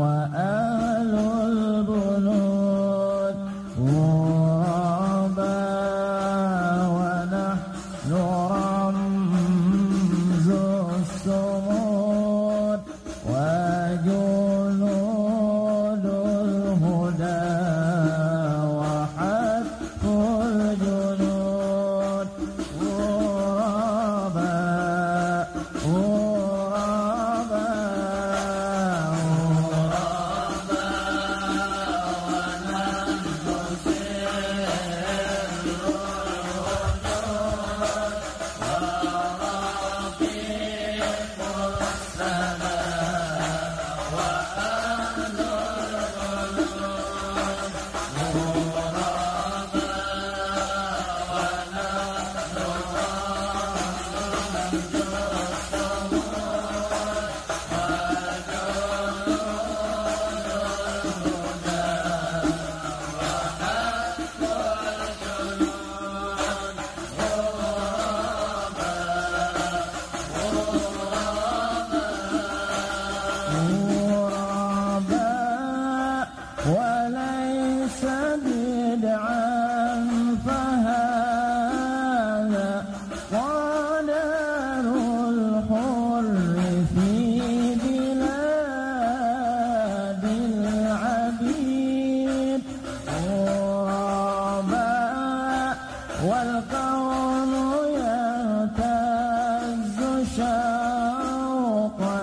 وآل البنود غربا ونحن رمز السمود وليس بدعا فهذا قدر الحر في بلاد العبيد. غرباء والكون يهتز شوقا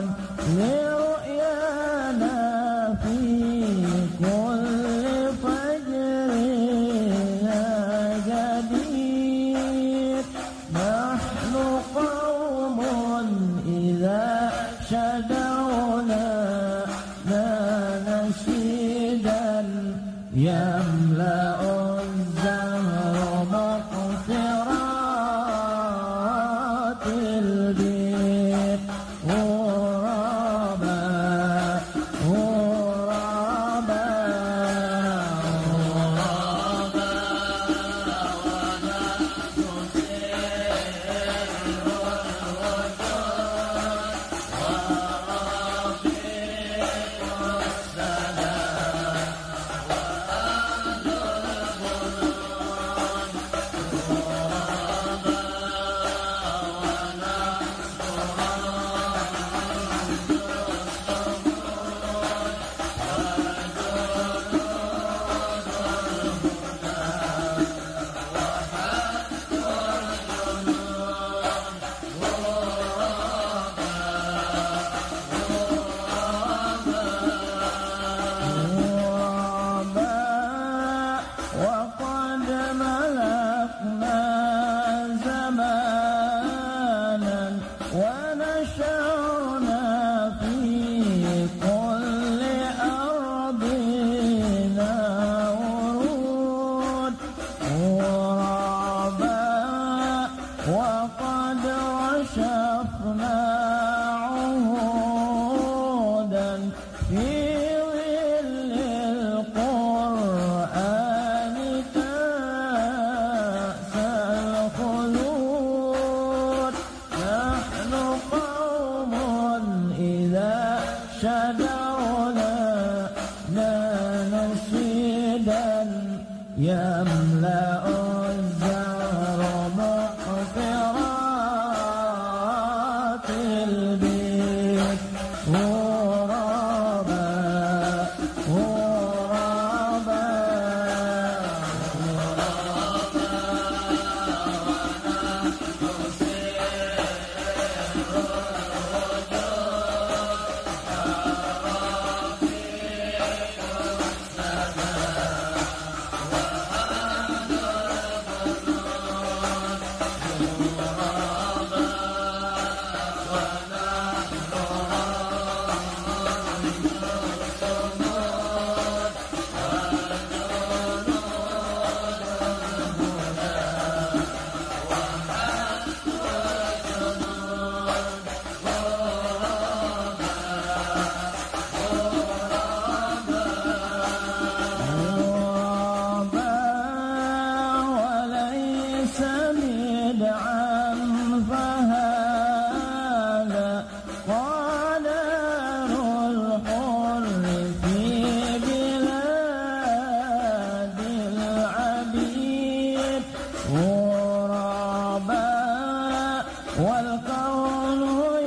والكون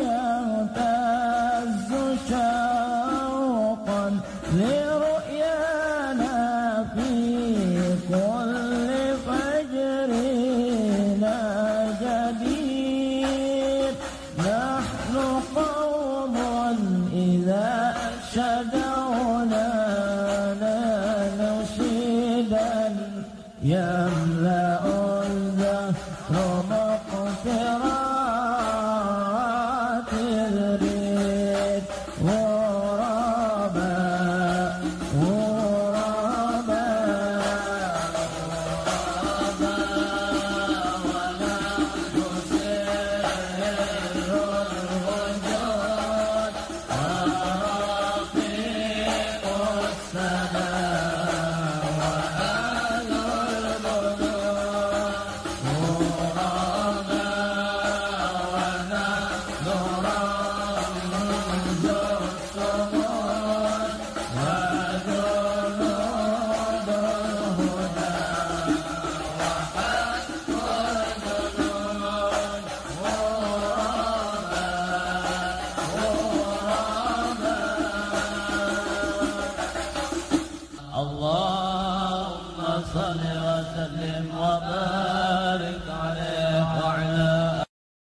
يهتز شوقا لرؤيانا في كل فجر جديد نحن قوم إذا شدونا نشيدا يملأ Baba. صل وسلم وبارك